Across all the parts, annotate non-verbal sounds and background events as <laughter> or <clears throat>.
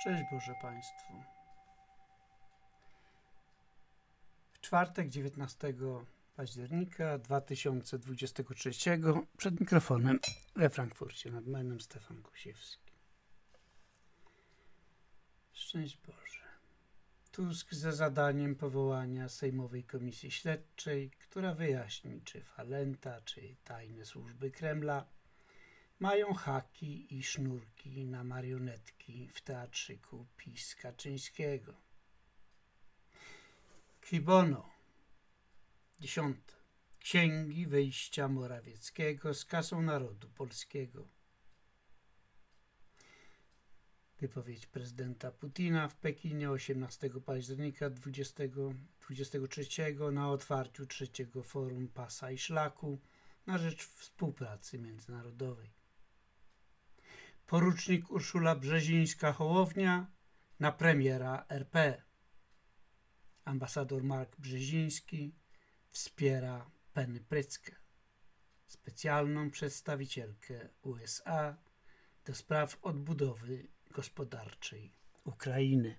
Szczęść Boże Państwu. W czwartek 19 października 2023 przed mikrofonem we Frankfurcie nad Menem Stefan Kusiewski. Szczęść Boże. Tusk za zadaniem powołania Sejmowej Komisji Śledczej, która wyjaśni, czy Falenta, czy tajne służby Kremla mają haki i sznurki na marionetki w teatrzyku PiS Kaczyńskiego. Kibono. Dziesiąte. Księgi wyjścia Morawieckiego z kasą narodu polskiego. Wypowiedź prezydenta Putina w Pekinie 18 października 2023 na otwarciu trzeciego forum Pasa i Szlaku na rzecz współpracy międzynarodowej. Porucznik Urszula Brzezińska-Hołownia na premiera RP. Ambasador Mark Brzeziński wspiera Penny Pryckę, specjalną przedstawicielkę USA do spraw odbudowy gospodarczej Ukrainy.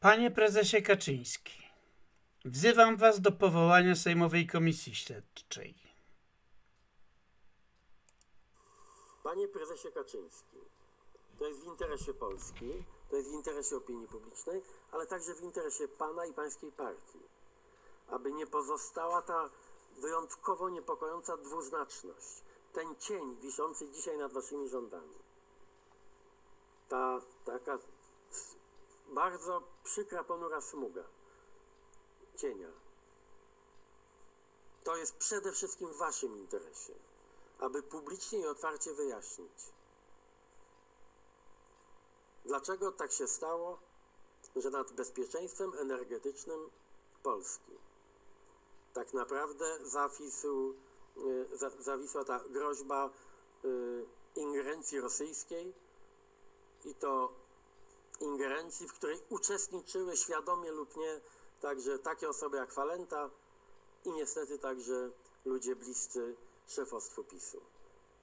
Panie prezesie Kaczyński, wzywam was do powołania Sejmowej Komisji Śledczej. Panie prezesie Kaczyński, to jest w interesie Polski, to jest w interesie opinii publicznej, ale także w interesie pana i pańskiej partii, aby nie pozostała ta wyjątkowo niepokojąca dwuznaczność, ten cień wiszący dzisiaj nad waszymi rządami. Ta taka bardzo przykra, ponura smuga cienia. To jest przede wszystkim w waszym interesie, aby publicznie i otwarcie wyjaśnić, dlaczego tak się stało, że nad bezpieczeństwem energetycznym Polski tak naprawdę zawisł, y, za, zawisła ta groźba y, ingerencji rosyjskiej i to ingerencji, w której uczestniczyły świadomie lub nie także takie osoby jak Falenta i niestety także ludzie bliscy szefostwu PiSu.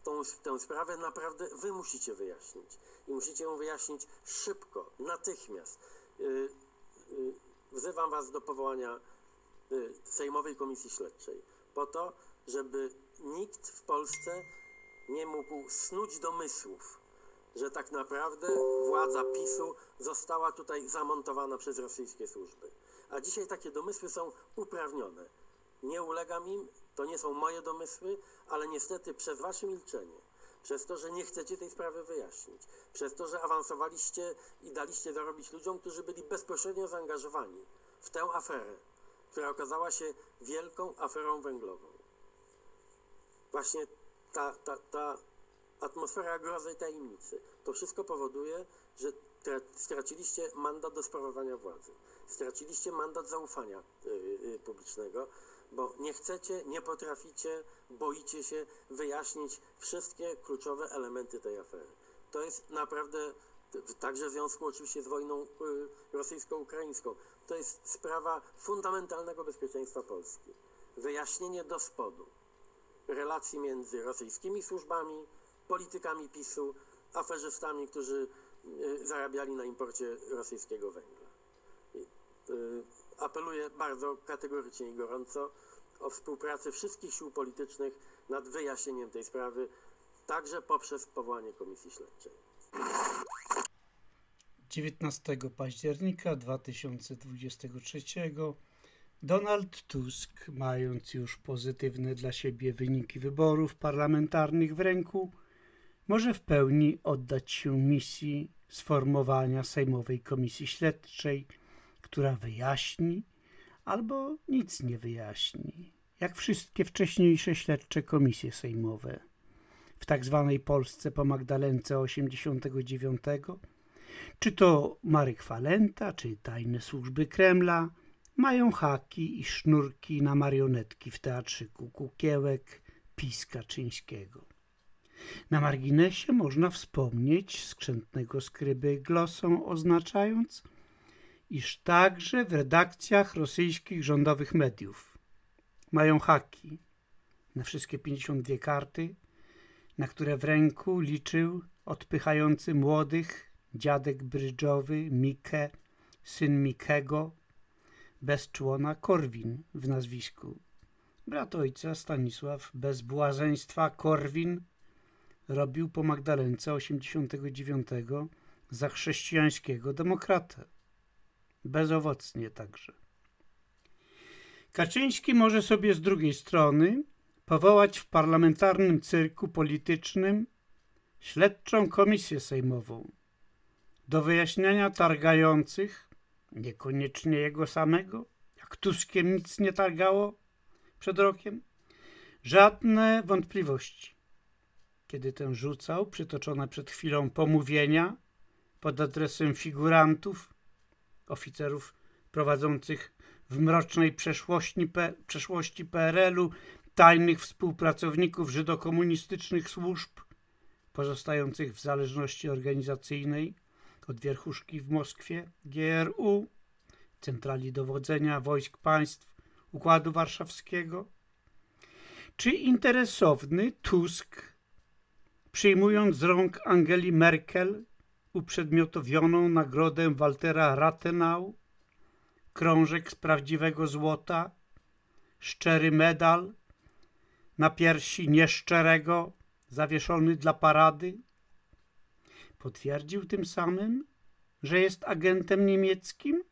Tą, tę sprawę naprawdę wy musicie wyjaśnić i musicie ją wyjaśnić szybko, natychmiast. Yy, yy, wzywam was do powołania yy, Sejmowej Komisji Śledczej po to, żeby nikt w Polsce nie mógł snuć domysłów, że tak naprawdę władza PiSu została tutaj zamontowana przez rosyjskie służby. A dzisiaj takie domysły są uprawnione. Nie ulegam im, to nie są moje domysły, ale niestety przez wasze milczenie, przez to, że nie chcecie tej sprawy wyjaśnić, przez to, że awansowaliście i daliście zarobić ludziom, którzy byli bezpośrednio zaangażowani w tę aferę, która okazała się wielką aferą węglową. Właśnie ta, ta, ta atmosfera grozy i tajemnicy, to wszystko powoduje, że straciliście mandat do sprawowania władzy. Straciliście mandat zaufania y, y, publicznego, bo nie chcecie, nie potraficie, boicie się wyjaśnić wszystkie kluczowe elementy tej afery. To jest naprawdę, także w związku oczywiście z wojną y, rosyjsko-ukraińską, to jest sprawa fundamentalnego bezpieczeństwa Polski. Wyjaśnienie do spodu relacji między rosyjskimi służbami, politykami PiSu, aferzystami, którzy zarabiali na imporcie rosyjskiego węgla. Apeluję bardzo kategorycznie i gorąco o współpracę wszystkich sił politycznych nad wyjaśnieniem tej sprawy, także poprzez powołanie komisji śledczej. 19 października 2023 Donald Tusk, mając już pozytywne dla siebie wyniki wyborów parlamentarnych w ręku, może w pełni oddać się misji sformowania Sejmowej Komisji Śledczej która wyjaśni albo nic nie wyjaśni, jak wszystkie wcześniejsze śledcze komisje sejmowe. W tak zwanej Polsce po Magdalence 89, czy to Marek Falenta, czy tajne służby Kremla, mają haki i sznurki na marionetki w teatrzyku kukiełek Piska Czyńskiego. Na marginesie można wspomnieć skrzętnego skryby glosą oznaczając – iż także w redakcjach rosyjskich rządowych mediów mają haki na wszystkie 52 karty, na które w ręku liczył odpychający młodych dziadek brydżowy Mike, syn Mikego, bez człona Korwin w nazwisku. Brat ojca Stanisław bez błazeństwa Korwin robił po Magdalence 89 za chrześcijańskiego demokratę. Bezowocnie także. Kaczyński może sobie z drugiej strony powołać w parlamentarnym cyrku politycznym śledczą komisję sejmową do wyjaśniania targających, niekoniecznie jego samego, jak Tuskiem nic nie targało przed rokiem, żadne wątpliwości. Kiedy ten rzucał przytoczone przed chwilą pomówienia pod adresem figurantów, oficerów prowadzących w mrocznej przeszłości, przeszłości PRL-u tajnych współpracowników żydokomunistycznych służb, pozostających w zależności organizacyjnej od wierchuszki w Moskwie GRU, centrali dowodzenia wojsk państw Układu Warszawskiego, czy interesowny Tusk, przyjmując z rąk Angeli Merkel uprzedmiotowioną nagrodę Waltera Rathenau, krążek z prawdziwego złota, szczery medal na piersi nieszczerego, zawieszony dla parady. Potwierdził tym samym, że jest agentem niemieckim?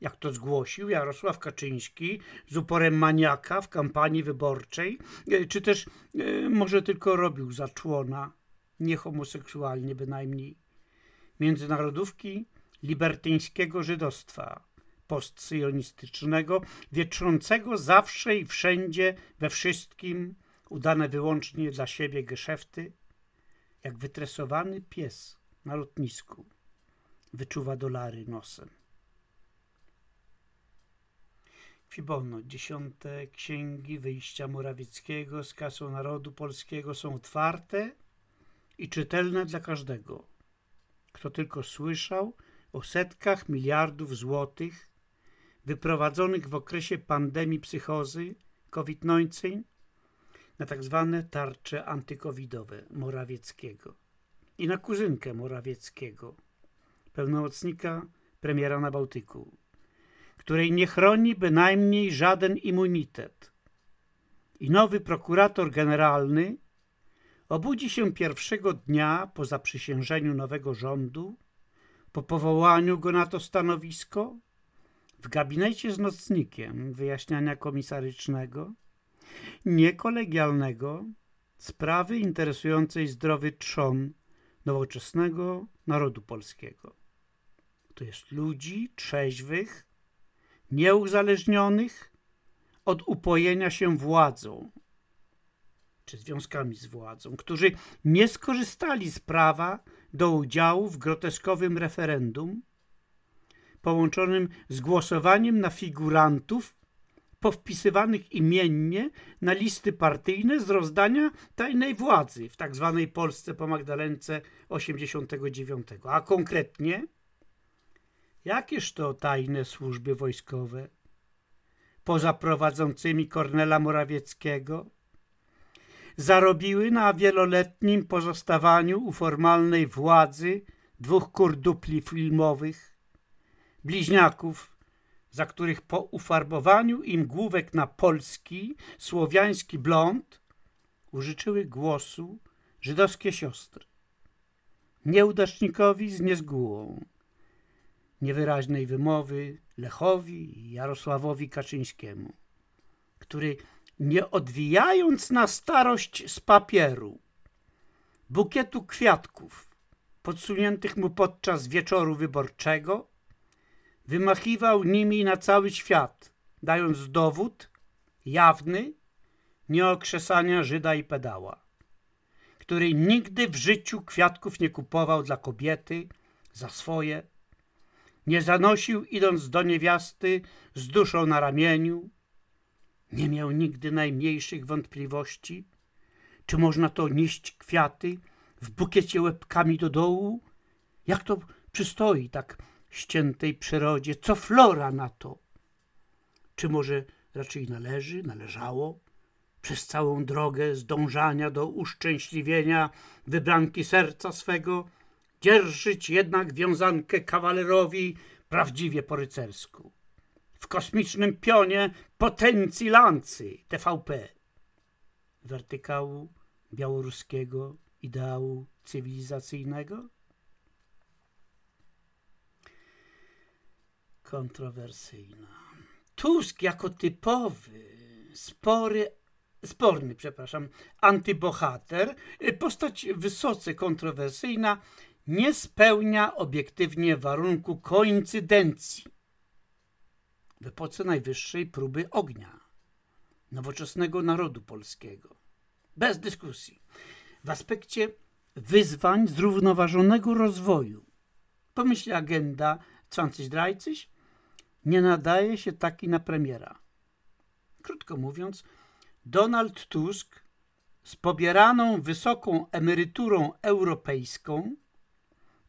Jak to zgłosił Jarosław Kaczyński z uporem maniaka w kampanii wyborczej, e, czy też e, może tylko robił za człona, niehomoseksualnie bynajmniej, międzynarodówki libertyńskiego żydostwa postsyjonistycznego, wietrzącego zawsze i wszędzie, we wszystkim, udane wyłącznie dla siebie geszefty, jak wytresowany pies na lotnisku wyczuwa dolary nosem. Fibono, dziesiąte księgi wyjścia Morawieckiego z kasą narodu polskiego są otwarte i czytelne dla każdego, kto tylko słyszał o setkach miliardów złotych wyprowadzonych w okresie pandemii psychozy COVID-19 na tak zwane tarcze antykowidowe Morawieckiego i na kuzynkę Morawieckiego, pełnomocnika premiera na Bałtyku, której nie chroni bynajmniej żaden immunitet. I nowy prokurator generalny obudzi się pierwszego dnia po zaprzysiężeniu nowego rządu, po powołaniu go na to stanowisko, w gabinecie z nocnikiem wyjaśniania komisarycznego, niekolegialnego, sprawy interesującej zdrowy trzon nowoczesnego narodu polskiego. To jest ludzi trzeźwych, nieuzależnionych od upojenia się władzą czy związkami z władzą, którzy nie skorzystali z prawa do udziału w groteskowym referendum połączonym z głosowaniem na figurantów powpisywanych imiennie na listy partyjne z rozdania tajnej władzy w tzw. Tak Polsce po Magdalence 89. A konkretnie, jakież to tajne służby wojskowe, poza prowadzącymi Kornela Morawieckiego, zarobiły na wieloletnim pozostawaniu u formalnej władzy dwóch kurdupli filmowych, bliźniaków, za których po ufarbowaniu im główek na polski, słowiański blond użyczyły głosu żydowskie siostry. Nieudacznikowi z niezgółą, niewyraźnej wymowy Lechowi i Jarosławowi Kaczyńskiemu, który nie odwijając na starość z papieru bukietu kwiatków podsuniętych mu podczas wieczoru wyborczego, wymachiwał nimi na cały świat, dając dowód jawny nieokrzesania Żyda i pedała, który nigdy w życiu kwiatków nie kupował dla kobiety, za swoje, nie zanosił idąc do niewiasty z duszą na ramieniu, nie miał nigdy najmniejszych wątpliwości, czy można to nieść kwiaty w bukiecie łebkami do dołu? Jak to przystoi tak ściętej przyrodzie? Co flora na to? Czy może raczej należy, należało przez całą drogę zdążania do uszczęśliwienia wybranki serca swego, dzierżyć jednak wiązankę kawalerowi prawdziwie po rycersku. W kosmicznym pionie potencji lancy TVP, wertykału białoruskiego ideału cywilizacyjnego? Kontrowersyjna. Tusk jako typowy, spory, sporny, przepraszam, antybohater, postać wysoce kontrowersyjna, nie spełnia obiektywnie warunku koincydencji w epoce najwyższej próby ognia nowoczesnego narodu polskiego. Bez dyskusji. W aspekcie wyzwań zrównoważonego rozwoju. Pomyśl agenda 2030 nie nadaje się taki na premiera. Krótko mówiąc, Donald Tusk z pobieraną wysoką emeryturą europejską,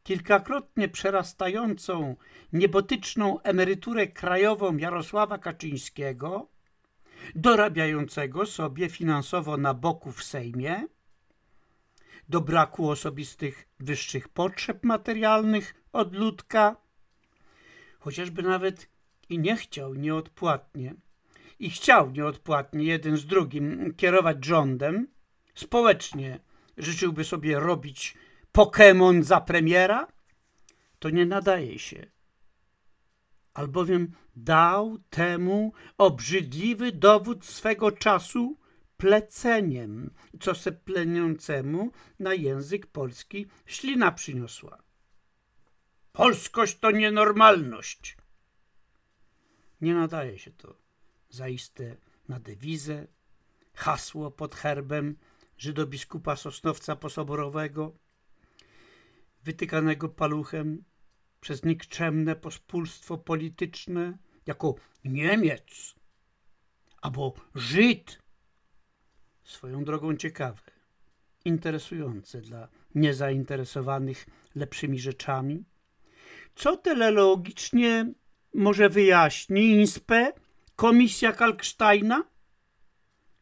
kilkakrotnie przerastającą niebotyczną emeryturę krajową Jarosława Kaczyńskiego, dorabiającego sobie finansowo na boku w Sejmie, do braku osobistych wyższych potrzeb materialnych od ludka, chociażby nawet i nie chciał nieodpłatnie i chciał nieodpłatnie jeden z drugim kierować rządem, społecznie życzyłby sobie robić Pokémon za premiera, to nie nadaje się. Albowiem dał temu obrzydliwy dowód swego czasu pleceniem, co se pleniącemu na język polski ślina przyniosła. Polskość to nienormalność. Nie nadaje się to zaiste na dewizę, hasło pod herbem żydobiskupa Sosnowca Posoborowego, wytykanego paluchem przez nikczemne pospólstwo polityczne jako Niemiec albo Żyd. Swoją drogą ciekawe, interesujące dla niezainteresowanych lepszymi rzeczami. Co teleologicznie może wyjaśni INSPE, Komisja Kalksteina?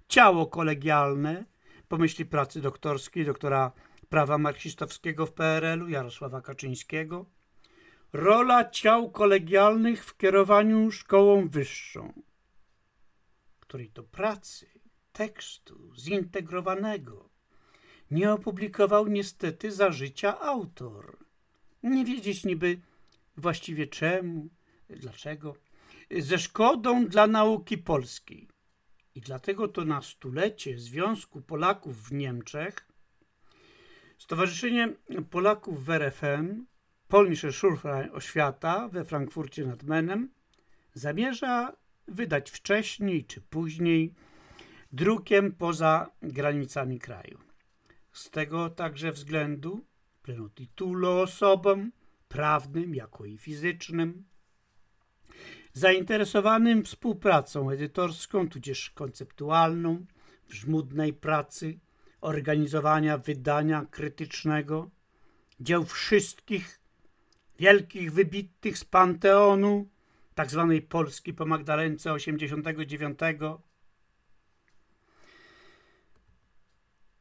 Ciało kolegialne, pomyśli pracy doktorskiej doktora prawa marksistowskiego w PRL-u Jarosława Kaczyńskiego, rola ciał kolegialnych w kierowaniu szkołą wyższą, której to pracy, tekstu zintegrowanego nie opublikował niestety za życia autor. Nie wiedzieć niby właściwie czemu, dlaczego, ze szkodą dla nauki polskiej. I dlatego to na stulecie Związku Polaków w Niemczech Stowarzyszenie Polaków w Polnische Schulverein Oświata we Frankfurcie nad Menem zamierza wydać wcześniej czy później drukiem poza granicami kraju. Z tego także względu plenotitulo osobom prawnym, jako i fizycznym, zainteresowanym współpracą edytorską, tudzież konceptualną, w żmudnej pracy organizowania wydania krytycznego dzieł wszystkich wielkich wybitnych z Panteonu, tak zwanej Polski po Magdalence 89.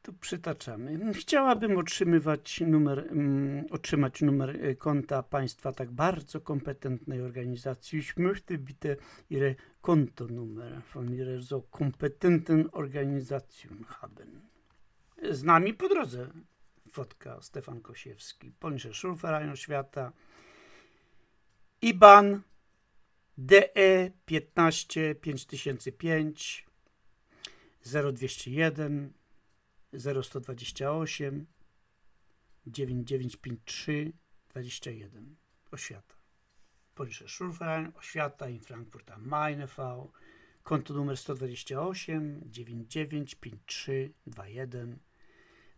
Tu przytaczamy. Chciałabym otrzymywać numer, um, otrzymać numer e, konta państwa tak bardzo kompetentnej organizacji. Ich möchte bitte Ihre Kontonummer von Ihrer so kompetenten Organisation haben. Z nami po drodze fotka Stefan Kosiewski, Polnische Schulverein Świata, IBAN DE 15 5005 0201 0128 9953 21 Oświata. Polnische Schulverein Oświata in Frankfurt am Main e.V. Konto numer 128 9953 21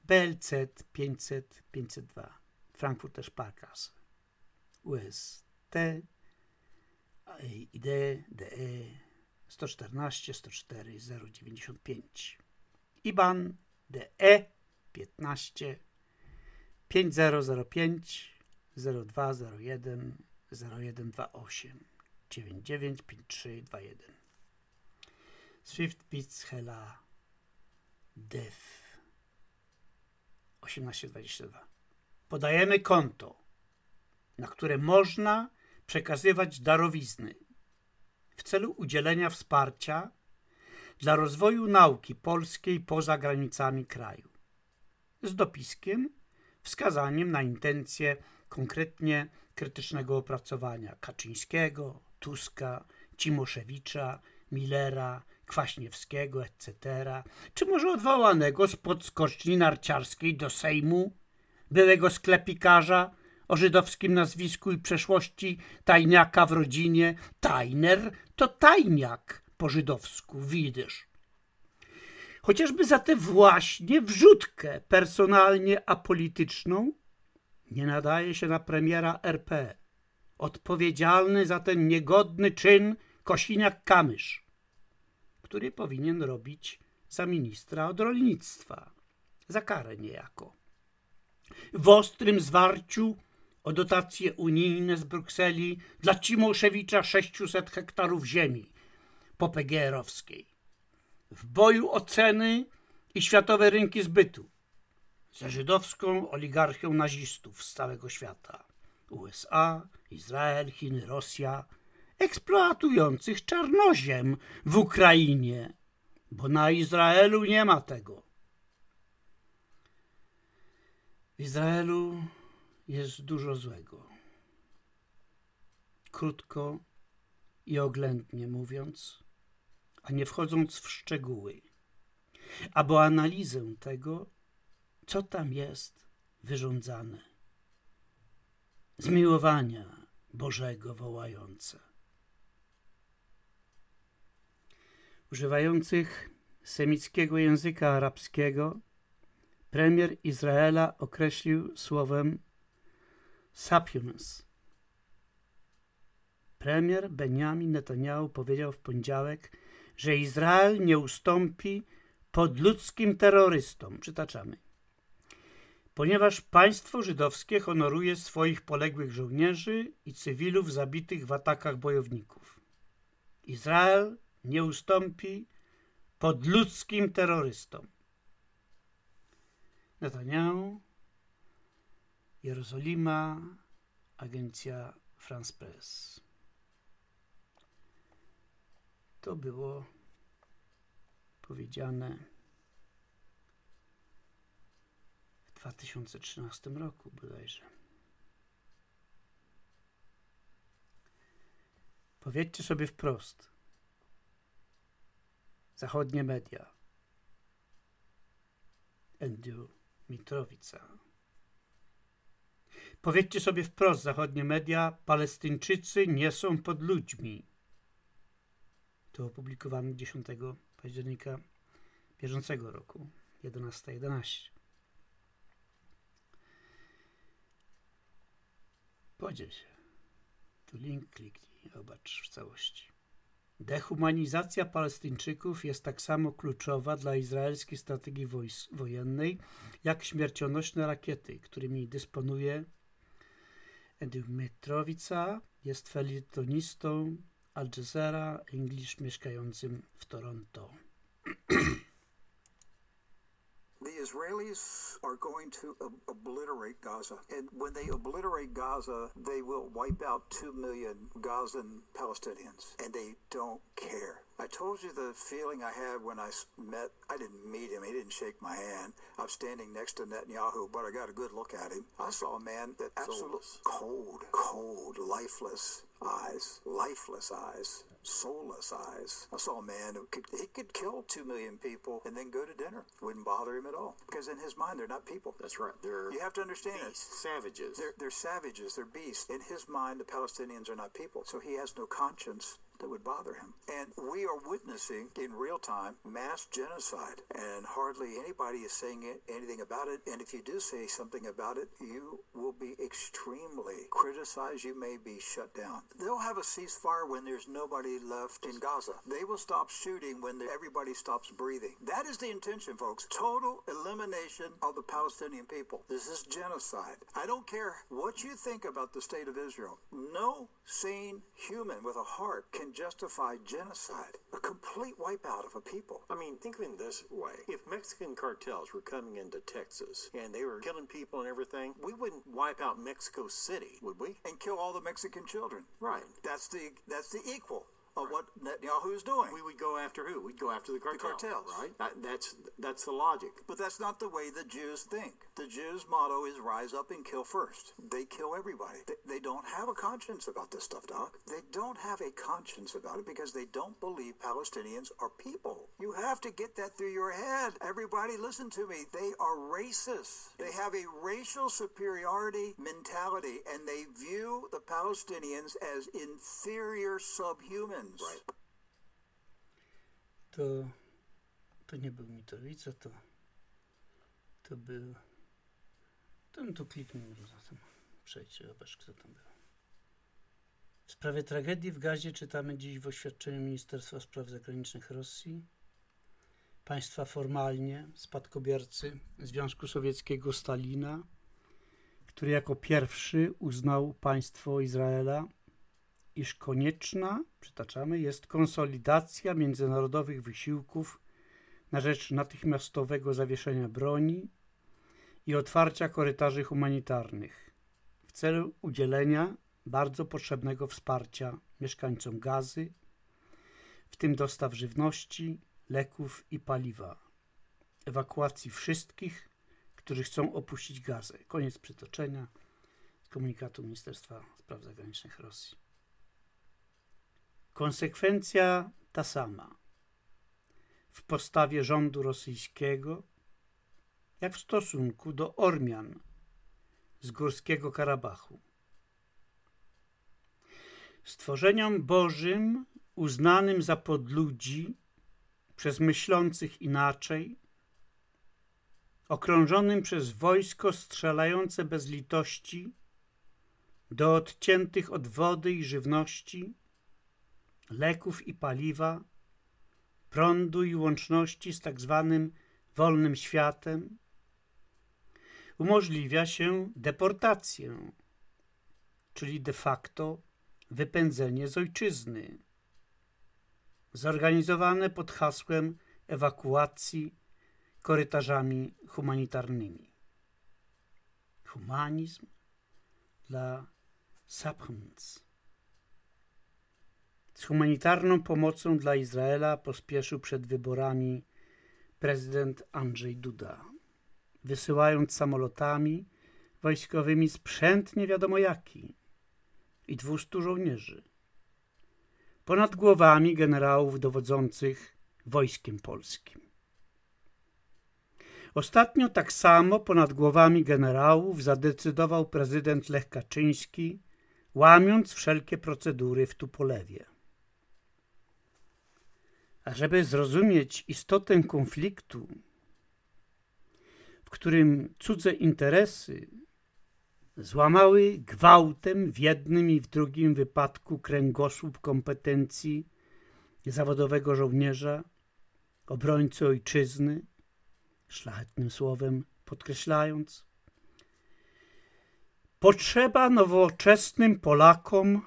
BLZ 500 502 Frankfurter Sparkasse UST ID DE 114 104 095 IBAN DE 15 5005 0201 0128 995321 Swift Bits Hela DEF 1822. Podajemy konto, na które można przekazywać darowizny w celu udzielenia wsparcia dla rozwoju nauki polskiej poza granicami kraju. Z dopiskiem, wskazaniem na intencje konkretnie krytycznego opracowania Kaczyńskiego, Tuska, Cimoszewicza, Millera, Kwaśniewskiego, etc., czy może odwołanego spod skoczni narciarskiej do Sejmu, byłego sklepikarza o żydowskim nazwisku i przeszłości tajniaka w rodzinie. Tajner to tajniak po żydowsku, widzisz. Chociażby za tę właśnie wrzutkę personalnie apolityczną nie nadaje się na premiera RP. Odpowiedzialny za ten niegodny czyn Kosiniak-Kamysz, który powinien robić za ministra od rolnictwa, za karę niejako. W ostrym zwarciu o dotacje unijne z Brukseli dla Cimoszewicza 600 hektarów ziemi popegierowskiej. W boju o ceny i światowe rynki zbytu ze żydowską oligarchią nazistów z całego świata. USA, Izrael, Chiny, Rosja, eksploatujących czarnoziem w Ukrainie, bo na Izraelu nie ma tego. W Izraelu jest dużo złego. Krótko i oględnie mówiąc, a nie wchodząc w szczegóły, aby analizę tego, co tam jest wyrządzane. Zmiłowania Bożego wołające. Używających semickiego języka arabskiego, premier Izraela określił słowem sapiens. Premier Benjamin Netanyahu powiedział w poniedziałek, że Izrael nie ustąpi pod ludzkim terrorystom. Przytaczamy. Ponieważ państwo żydowskie honoruje swoich poległych żołnierzy i cywilów zabitych w atakach bojowników. Izrael nie ustąpi pod ludzkim terrorystom. Netanyahu Jerozolima, agencja France Press. To było powiedziane w 2013 roku bodajże. Powiedzcie sobie wprost. Zachodnie media. Endu Mitrowica. Powiedzcie sobie wprost, zachodnie media, Palestyńczycy nie są pod ludźmi. To opublikowane 10 października bieżącego roku, 11.11. 11. Podziel się. Tu link kliknij, zobacz w całości. Dehumanizacja Palestyńczyków jest tak samo kluczowa dla izraelskiej strategii wojennej, jak śmiercionośne rakiety, którymi dysponuje Mitrowica jest felietonistą Al Jazeera English mieszkającym w Toronto. <clears throat> Israelis are going to ob obliterate Gaza. And when they obliterate Gaza, they will wipe out 2 million Gazan Palestinians. And they don't care. I told you the feeling I had when I met, I didn't meet him, he didn't shake my hand. I was standing next to Netanyahu, but I got a good look at him. I saw a man that absolutely cold, cold, lifeless eyes, lifeless eyes, soulless eyes. I saw a man who could, he could kill two million people and then go to dinner. Wouldn't bother him at all. Because in his mind, they're not people. That's right. They're you have to understand beasts, it. savages. They're, they're savages. They're beasts. In his mind, the Palestinians are not people. So he has no conscience that would bother him. And we are witnessing in real time mass genocide, and hardly anybody is saying anything about it. And if you do say something about it, you will be extremely criticized. You may be shut down. They'll have a ceasefire when there's nobody left in Gaza. They will stop shooting when everybody stops breathing. That is the intention, folks. Total elimination of the Palestinian people. This is genocide. I don't care what you think about the state of Israel. No sane human with a heart can can justify genocide, a complete wipeout of a people. I mean, think of it this way. If Mexican cartels were coming into Texas and they were killing people and everything, we wouldn't wipe out Mexico City, would we? And kill all the Mexican children. Right. That's the that's the equal of what Netanyahu is doing. We would go after who? We'd go after the cartels. cartels. Right? That, that's that's the logic. But that's not the way the Jews think. The Jews' motto is rise up and kill first. They kill everybody. They, they don't have a conscience about this stuff, Doc. They don't have a conscience about it because they don't believe Palestinians are people. You have to get that through your head. Everybody, listen to me. They are racist. They have a racial superiority mentality and they view the Palestinians as inferior subhumans. Right. To, to nie był Mitowica, to, to był... To no tu kliknij zatem. Przejdźcie, zobacz kto tam był. W sprawie tragedii w Gazie czytamy dziś w oświadczeniu Ministerstwa Spraw Zagranicznych Rosji. Państwa formalnie spadkobiercy Związku Sowieckiego Stalina, który jako pierwszy uznał państwo Izraela iż konieczna, przytaczamy, jest konsolidacja międzynarodowych wysiłków na rzecz natychmiastowego zawieszenia broni i otwarcia korytarzy humanitarnych w celu udzielenia bardzo potrzebnego wsparcia mieszkańcom gazy, w tym dostaw żywności, leków i paliwa, ewakuacji wszystkich, którzy chcą opuścić gazę. Koniec przytoczenia z komunikatu Ministerstwa Spraw Zagranicznych Rosji. Konsekwencja ta sama w postawie rządu rosyjskiego, jak w stosunku do Ormian z Górskiego Karabachu. Stworzeniom Bożym uznanym za podludzi przez myślących inaczej, okrążonym przez wojsko strzelające bez litości do odciętych od wody i żywności, leków i paliwa, prądu i łączności z tak zwanym wolnym światem, umożliwia się deportację, czyli de facto wypędzenie z ojczyzny, zorganizowane pod hasłem ewakuacji korytarzami humanitarnymi. Humanizm dla Sapiens. Z humanitarną pomocą dla Izraela pospieszył przed wyborami prezydent Andrzej Duda, wysyłając samolotami wojskowymi sprzęt nie wiadomo jaki i 200 żołnierzy. Ponad głowami generałów dowodzących wojskiem polskim. Ostatnio tak samo ponad głowami generałów zadecydował prezydent Lech Kaczyński, łamiąc wszelkie procedury w Tupolewie. A żeby zrozumieć istotę konfliktu, w którym cudze interesy złamały gwałtem w jednym i w drugim wypadku kręgosłup kompetencji zawodowego żołnierza, obrońcy ojczyzny, szlachetnym słowem podkreślając, potrzeba nowoczesnym Polakom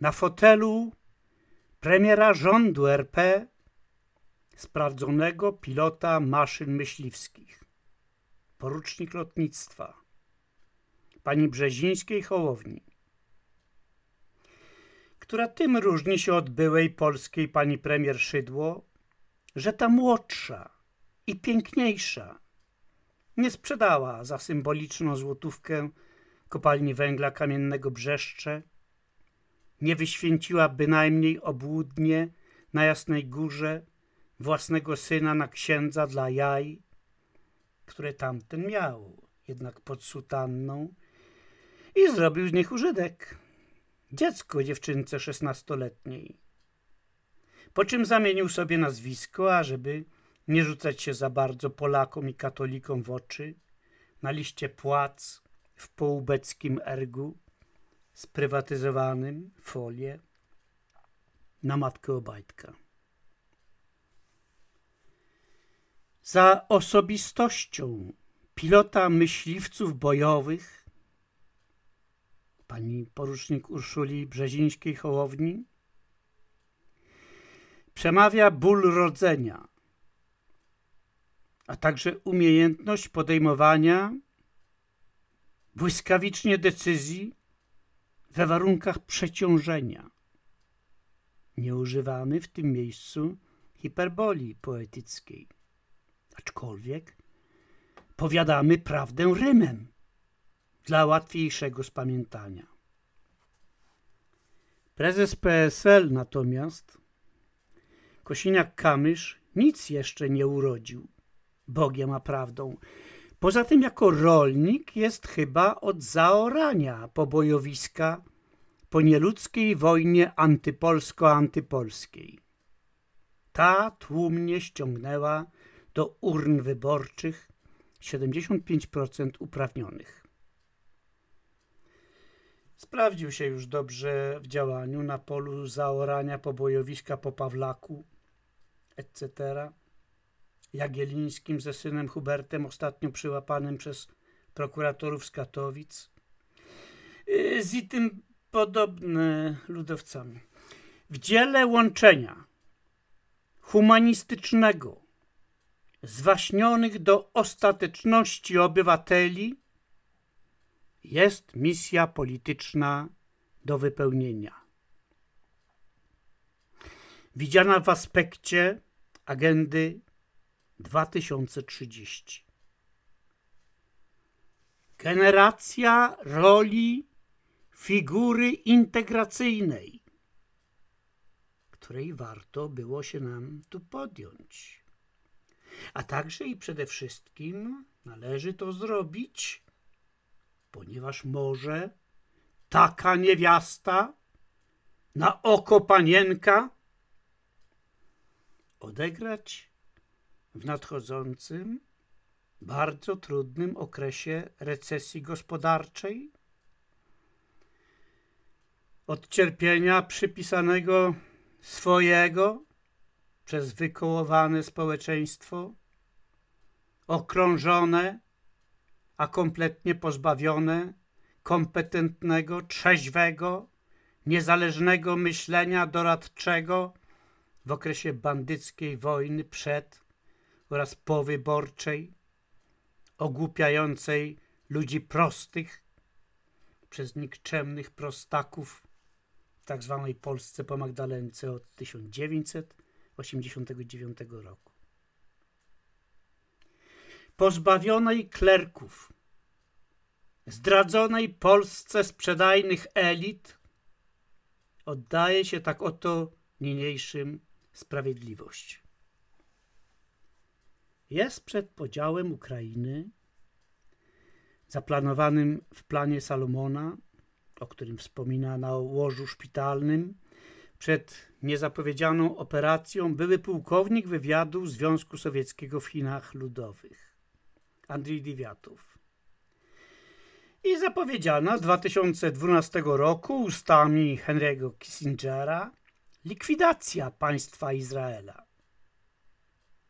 na fotelu premiera rządu RP sprawdzonego pilota maszyn myśliwskich, porucznik lotnictwa, pani Brzezińskiej Hołowni, która tym różni się od byłej polskiej pani premier Szydło, że ta młodsza i piękniejsza nie sprzedała za symboliczną złotówkę kopalni węgla kamiennego Brzeszcze, nie wyświęciła bynajmniej obłudnie na Jasnej Górze własnego syna na księdza dla jaj, które tamten miał, jednak pod sutanną i zrobił z nich użytek. Dziecko dziewczynce szesnastoletniej. Po czym zamienił sobie nazwisko, ażeby nie rzucać się za bardzo Polakom i katolikom w oczy, na liście płac w połubeckim ergu, sprywatyzowanym folię na matkę Obajtka. Za osobistością pilota myśliwców bojowych pani porucznik Urszuli Brzezińskiej-Hołowni przemawia ból rodzenia, a także umiejętność podejmowania błyskawicznie decyzji we warunkach przeciążenia. Nie używamy w tym miejscu hiperboli poetyckiej, aczkolwiek powiadamy prawdę rymem dla łatwiejszego spamiętania. Prezes PSL natomiast, Kosiniak-Kamysz, nic jeszcze nie urodził, Bogiem a prawdą. Poza tym jako rolnik jest chyba od zaorania pobojowiska po nieludzkiej wojnie antypolsko-antypolskiej. Ta tłumnie ściągnęła do urn wyborczych 75% uprawnionych. Sprawdził się już dobrze w działaniu na polu zaorania pobojowiska po Pawlaku, etc. Jagielińskim ze synem Hubertem, ostatnio przyłapanym przez prokuratorów z Katowic, y, z i tym podobne ludowcami. W dziele łączenia humanistycznego, zwaśnionych do ostateczności obywateli, jest misja polityczna do wypełnienia. Widziana w aspekcie agendy 2030. Generacja roli figury integracyjnej, której warto było się nam tu podjąć. A także i przede wszystkim należy to zrobić, ponieważ może taka niewiasta na oko panienka odegrać w nadchodzącym, bardzo trudnym okresie recesji gospodarczej, od cierpienia przypisanego swojego przez wykołowane społeczeństwo, okrążone, a kompletnie pozbawione kompetentnego, trzeźwego, niezależnego myślenia doradczego w okresie bandyckiej wojny przed oraz powyborczej, ogłupiającej ludzi prostych przez nikczemnych prostaków w tak zwanej Polsce po Magdalence od 1989 roku. Pozbawionej klerków, zdradzonej Polsce sprzedajnych elit, oddaje się tak oto niniejszym sprawiedliwość. Jest przed podziałem Ukrainy, zaplanowanym w planie Salomona, o którym wspomina na łożu szpitalnym, przed niezapowiedzianą operacją były pułkownik wywiadu Związku Sowieckiego w Chinach Ludowych, Andrzej Diwiatow. I zapowiedziana 2012 roku ustami Henry'ego Kissingera likwidacja państwa Izraela.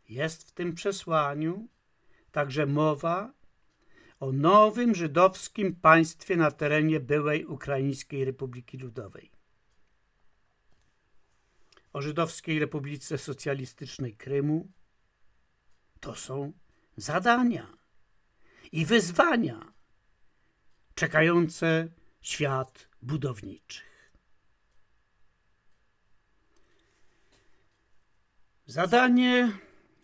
Jest w tym przesłaniu także mowa o nowym żydowskim państwie na terenie byłej Ukraińskiej Republiki Ludowej. O Żydowskiej Republice Socjalistycznej Krymu to są zadania i wyzwania czekające świat budowniczych. Zadanie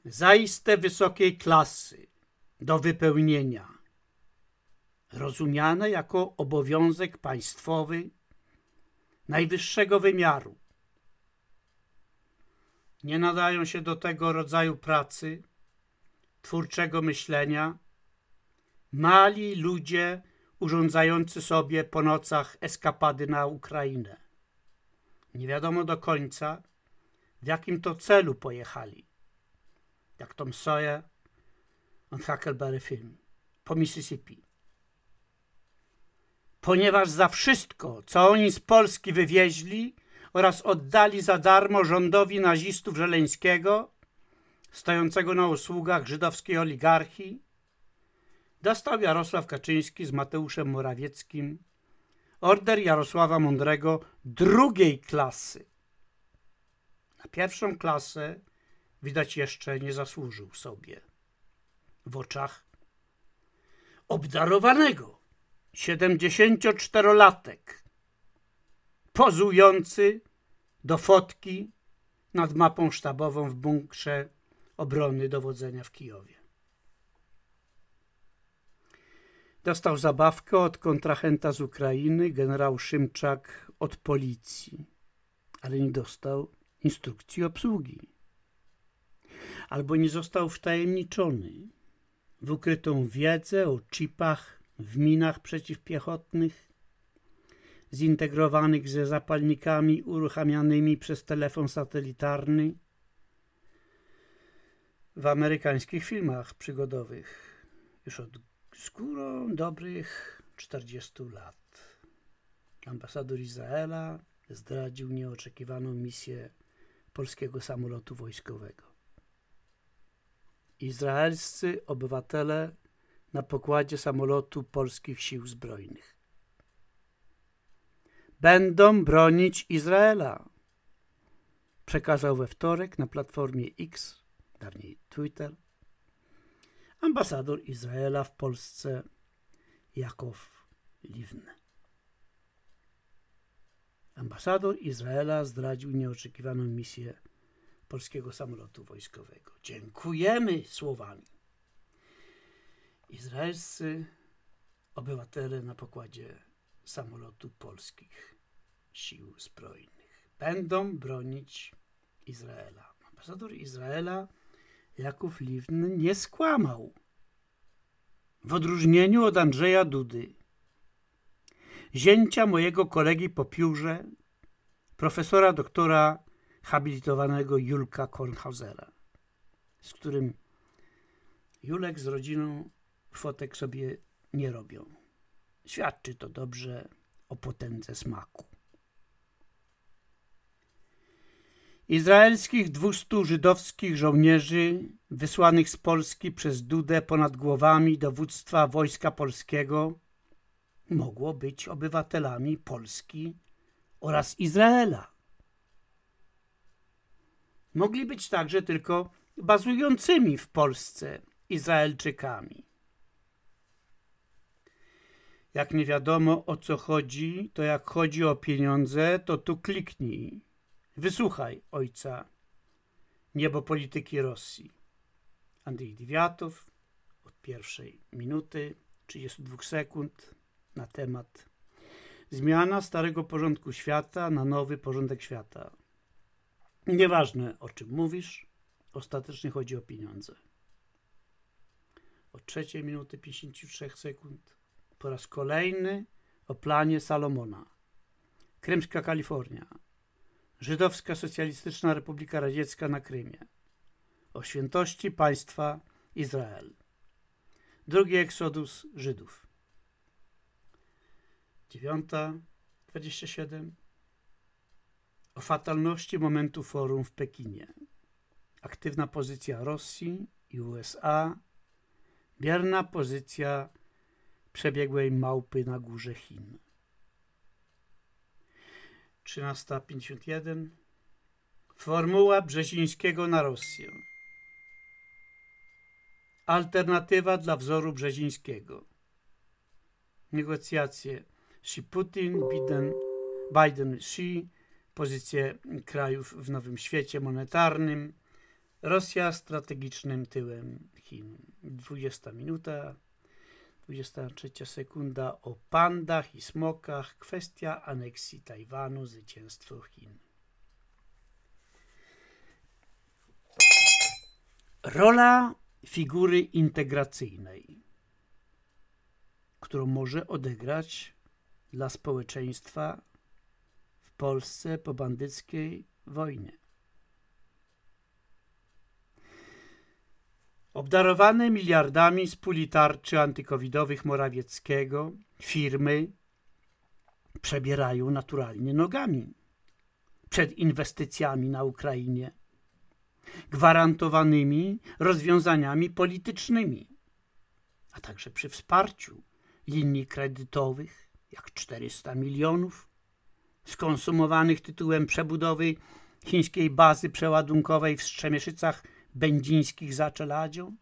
zaiste wysokiej klasy do wypełnienia, rozumiane jako obowiązek państwowy najwyższego wymiaru. Nie nadają się do tego rodzaju pracy, twórczego myślenia, mali ludzie urządzający sobie po nocach eskapady na Ukrainę. Nie wiadomo do końca, w jakim to celu pojechali jak Tom Sawyer on Huckleberry Film po Mississippi. Ponieważ za wszystko, co oni z Polski wywieźli oraz oddali za darmo rządowi nazistów Żeleńskiego, stojącego na usługach żydowskiej oligarchii, dostał Jarosław Kaczyński z Mateuszem Morawieckim order Jarosława Mądrego drugiej klasy Na pierwszą klasę widać jeszcze nie zasłużył sobie. W oczach obdarowanego 74-latek, pozujący do fotki nad mapą sztabową w bunkrze obrony dowodzenia w Kijowie. Dostał zabawkę od kontrahenta z Ukrainy, generał Szymczak od policji, ale nie dostał instrukcji obsługi. Albo nie został wtajemniczony w ukrytą wiedzę o chipach w minach przeciwpiechotnych, zintegrowanych ze zapalnikami uruchamianymi przez telefon satelitarny w amerykańskich filmach przygodowych już od skórą dobrych 40 lat. Ambasador Izraela zdradził nieoczekiwaną misję polskiego samolotu wojskowego. Izraelscy obywatele na pokładzie samolotu polskich sił zbrojnych. Będą bronić Izraela. Przekazał we wtorek na platformie X, dawniej Twitter, ambasador Izraela w Polsce Jakow Liwny. Ambasador Izraela zdradził nieoczekiwaną misję polskiego samolotu wojskowego. Dziękujemy słowami. Izraelscy obywatele na pokładzie samolotu polskich sił zbrojnych będą bronić Izraela. Ambasador Izraela Jakub Liwny nie skłamał. W odróżnieniu od Andrzeja Dudy, zięcia mojego kolegi po piórze, profesora doktora habilitowanego Julka Kornhausera, z którym Julek z rodziną fotek sobie nie robią. Świadczy to dobrze o potędze smaku. Izraelskich 200 żydowskich żołnierzy wysłanych z Polski przez Dudę ponad głowami dowództwa Wojska Polskiego mogło być obywatelami Polski oraz Izraela. Mogli być także tylko bazującymi w Polsce Izraelczykami. Jak nie wiadomo o co chodzi, to jak chodzi o pieniądze, to tu kliknij. Wysłuchaj ojca niebo polityki Rosji. Andrzej Diwiatow od pierwszej minuty 32 sekund na temat zmiana starego porządku świata na nowy porządek świata. Nieważne o czym mówisz, ostatecznie chodzi o pieniądze. Od trzeciej minuty 53 sekund po raz kolejny o planie Salomona. Krymska Kalifornia. Żydowska Socjalistyczna Republika Radziecka na Krymie. O świętości państwa Izrael. Drugi eksodus Żydów. Dziewiąta, dwadzieścia siedem. O fatalności momentu forum w Pekinie. Aktywna pozycja Rosji i USA. Bierna pozycja przebiegłej małpy na górze Chin. 1351 Formuła Brzezińskiego na Rosję. Alternatywa dla wzoru Brzezińskiego. Negocjacje Xi-Putin, Biden, Biden-Xi, pozycje krajów w nowym świecie monetarnym, Rosja strategicznym tyłem Chin. 20 minuta. 23 sekunda o pandach i smokach, kwestia aneksji Tajwanu, zwycięstwo Chin. Rola figury integracyjnej, którą może odegrać dla społeczeństwa w Polsce po bandyckiej wojnie. Obdarowane miliardami z puli tarczy antykowidowych Morawieckiego firmy przebierają naturalnie nogami przed inwestycjami na Ukrainie, gwarantowanymi rozwiązaniami politycznymi, a także przy wsparciu linii kredytowych, jak 400 milionów, skonsumowanych tytułem przebudowy chińskiej bazy przeładunkowej w Strzemieszycach Będzińskich za Czeladzią?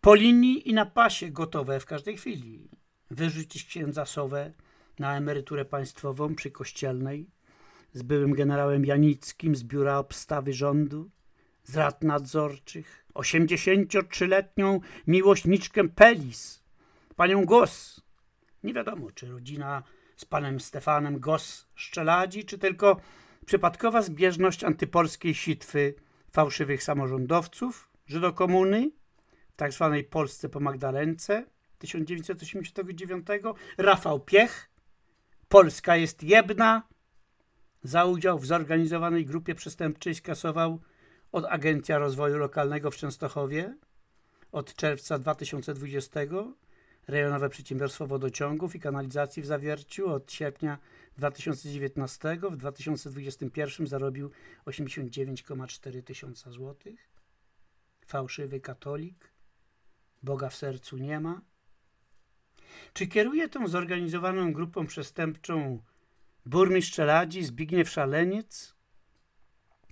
Po linii i na pasie gotowe w każdej chwili wyrzucić księdza Sowę na emeryturę państwową przy Kościelnej z byłym generałem Janickim z biura obstawy rządu, z rad nadzorczych, 83-letnią miłośniczkę Pelis, panią Gos. Nie wiadomo, czy rodzina z panem Stefanem Gos szczeladzi, czy tylko przypadkowa zbieżność antypolskiej sitwy fałszywych samorządowców, Żydokomuny, w tak Polsce po Magdalence 1989, Rafał Piech, Polska jest jedna, za udział w zorganizowanej grupie przestępczej skasował od Agencja Rozwoju Lokalnego w Częstochowie od czerwca 2020, Rejonowe Przedsiębiorstwo Wodociągów i Kanalizacji w Zawierciu od sierpnia 2019 w 2021 zarobił 89,4 tysiąca złotych. Fałszywy katolik, Boga w sercu nie ma. Czy kieruje tą zorganizowaną grupą przestępczą burmistrz Czeladzi Zbigniew Szaleniec?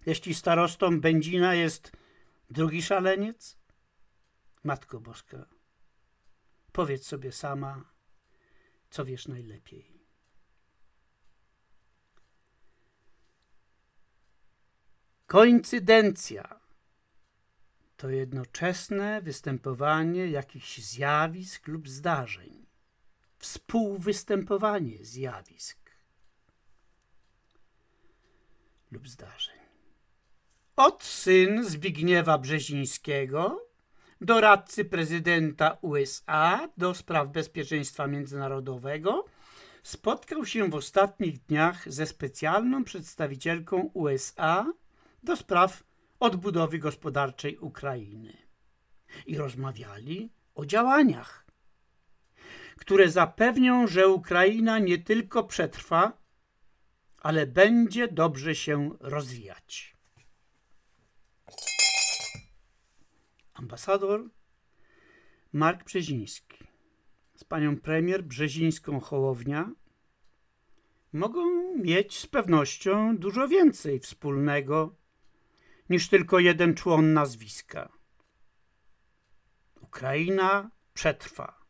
Jeśli starostą Będzina jest drugi szaleniec? Matko Boska, powiedz sobie sama, co wiesz najlepiej. Koincydencja to jednoczesne występowanie jakichś zjawisk lub zdarzeń, współwystępowanie zjawisk lub zdarzeń. Od syn Zbigniewa Brzezińskiego, doradcy prezydenta USA do spraw bezpieczeństwa międzynarodowego, spotkał się w ostatnich dniach ze specjalną przedstawicielką USA do spraw odbudowy gospodarczej Ukrainy i rozmawiali o działaniach, które zapewnią, że Ukraina nie tylko przetrwa, ale będzie dobrze się rozwijać. Ambasador Mark Brzeziński z panią premier Brzezińską Hołownia mogą mieć z pewnością dużo więcej wspólnego niż tylko jeden człon nazwiska. Ukraina przetrwa.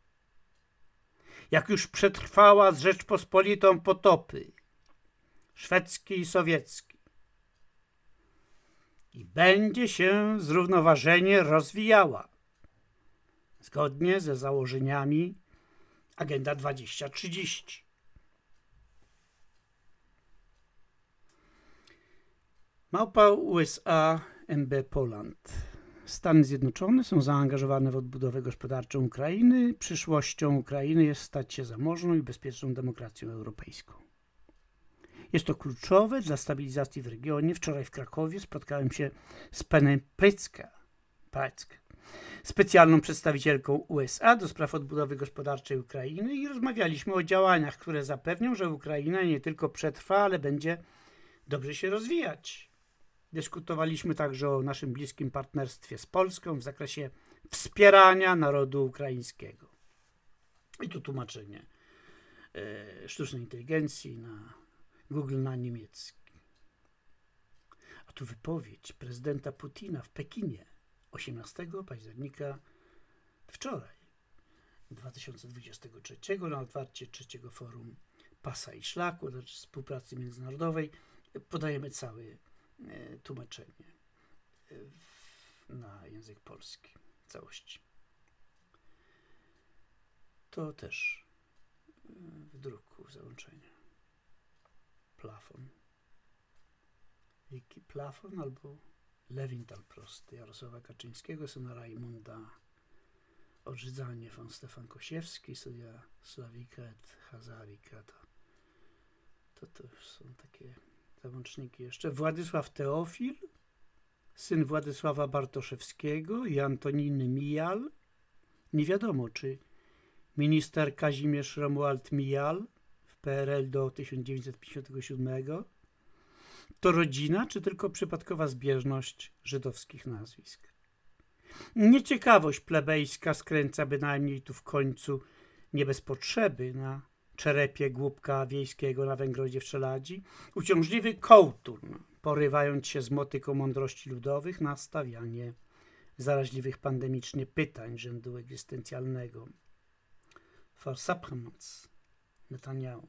Jak już przetrwała z Rzeczpospolitą potopy, szwedzki i sowiecki. I będzie się zrównoważenie rozwijała, zgodnie ze założeniami Agenda 2030. Małpa USA MB Poland. Stany Zjednoczone są zaangażowane w odbudowę gospodarczą Ukrainy. Przyszłością Ukrainy jest stać się zamożną i bezpieczną demokracją europejską. Jest to kluczowe dla stabilizacji w regionie. Wczoraj w Krakowie spotkałem się z Penem Prycka, Prycka, specjalną przedstawicielką USA do spraw odbudowy gospodarczej Ukrainy i rozmawialiśmy o działaniach, które zapewnią, że Ukraina nie tylko przetrwa, ale będzie dobrze się rozwijać. Dyskutowaliśmy także o naszym bliskim partnerstwie z Polską w zakresie wspierania narodu ukraińskiego. I tu tłumaczenie e, sztucznej inteligencji na Google na niemiecki. A tu wypowiedź prezydenta Putina w Pekinie 18 października wczoraj 2023 na otwarcie trzeciego forum Pasa i Szlaku, znaczy współpracy międzynarodowej. Podajemy cały tłumaczenie e, na język polski w całości. To też e, w druku załączenia. Plafon. Wiki Plafon albo Lewintal prosty Jarosława Kaczyńskiego, syna Rajmunda Odrzydzanie von Stefan Kosiewski, studia Slawika et Hazarika. To, to, to są takie jeszcze. Władysław Teofil, syn Władysława Bartoszewskiego i Antoniny Mijal. Nie wiadomo, czy minister Kazimierz Romuald Mijal w PRL do 1957 to rodzina, czy tylko przypadkowa zbieżność żydowskich nazwisk. Nieciekawość plebejska skręca bynajmniej tu w końcu nie bez potrzeby na czerepie głupka wiejskiego na Węgrodzie w Czeladzi, uciążliwy kołturn, porywając się z motyką mądrości ludowych na stawianie zaraźliwych pandemicznie pytań rzędu egzystencjalnego. For supplements Netanyahu.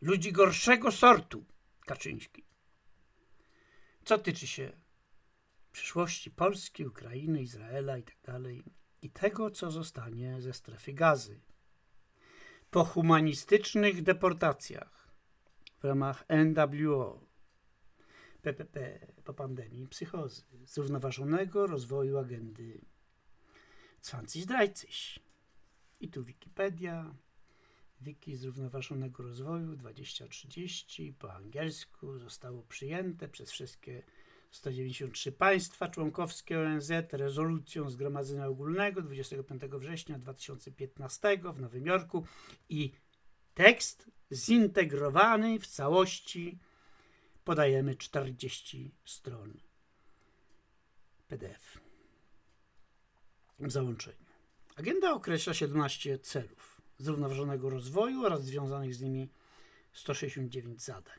Ludzi gorszego sortu Kaczyński. Co tyczy się przyszłości Polski, Ukrainy, Izraela itd. i tego, co zostanie ze strefy gazy. Po humanistycznych deportacjach w ramach NWO, PPP po pandemii psychozy, zrównoważonego rozwoju agendy. Cwancyś Drajcyś. I tu Wikipedia, Wiki Zrównoważonego Rozwoju 2030 po angielsku zostało przyjęte przez wszystkie 193 państwa członkowskie ONZ rezolucją Zgromadzenia Ogólnego 25 września 2015 w Nowym Jorku i tekst zintegrowany w całości. Podajemy 40 stron PDF w załączeniu. Agenda określa 17 celów zrównoważonego rozwoju oraz związanych z nimi 169 zadań,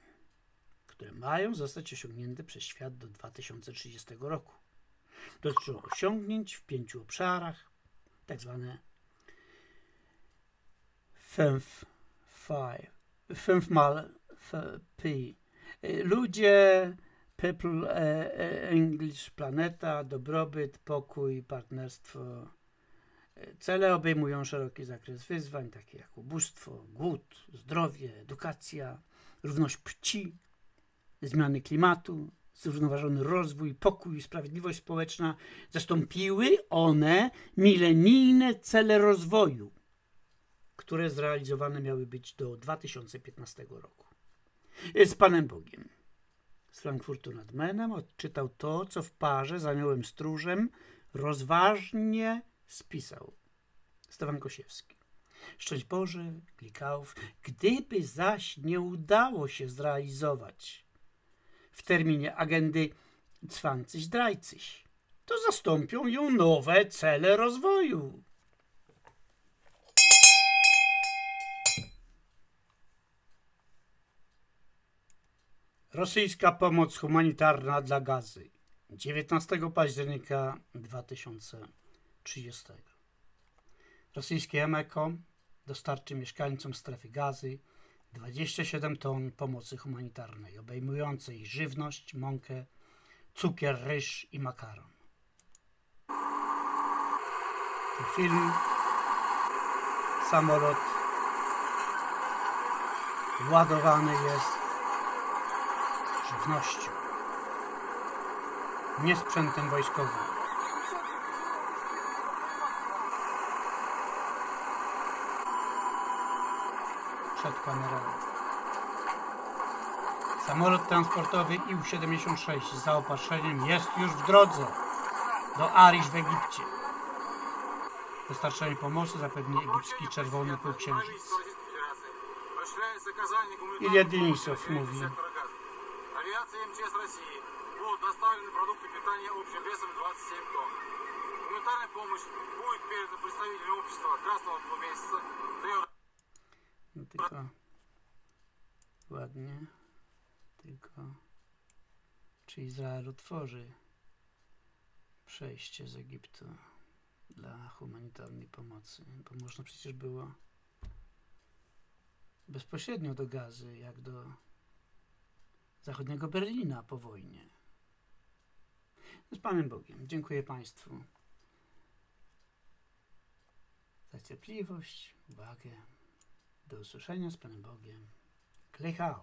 które mają zostać osiągnięte przez świat do 2030 roku. Dotyczą osiągnięć w pięciu obszarach, tak zwane FEMF 5, FEMF mal P. Ludzie, people, e, e, English, planeta, dobrobyt, pokój, partnerstwo, Cele obejmują szeroki zakres wyzwań, takie jak ubóstwo, głód, zdrowie, edukacja, równość płci, zmiany klimatu, zrównoważony rozwój, pokój i sprawiedliwość społeczna. Zastąpiły one milenijne cele rozwoju, które zrealizowane miały być do 2015 roku. Z Panem Bogiem z Frankfurtu nad Menem odczytał to, co w parze z aniołem stróżem rozważnie spisał Stefan Kosiewski. Szczęść Boże, klikałów. Gdyby zaś nie udało się zrealizować w terminie agendy cwancyś drajcyś, to zastąpią ją nowe cele rozwoju. Rosyjska pomoc humanitarna dla gazy 19 października 2030. Rosyjskie Emeko dostarczy mieszkańcom strefy gazy 27 ton pomocy humanitarnej, obejmującej żywność, mąkę, cukier, ryż i makaron. To film samolot ładowany jest żywnością, nie sprzętem wojskowym. przed kamerami. Samolot transportowy IU-76 z zaopatrzeniem jest już w drodze do Arish w Egipcie. Dostarczenie pomocy zapewni egipski Czerwony Półksiężyc. Илья Денисов mówi. Авиация МЧС России. Будут доставлены продукты питания общим весом 27 тонн. Гуманитарная помощь будет передана представителям общества Красного полумесяца. Ładnie. Tylko czy Izrael otworzy przejście z Egiptu dla humanitarnej pomocy? Bo można przecież było bezpośrednio do Gazy, jak do zachodniego Berlina po wojnie. Z Panem Bogiem. Dziękuję Państwu za cierpliwość, uwagę. Do usłyszenia z Panem Bogiem. liggen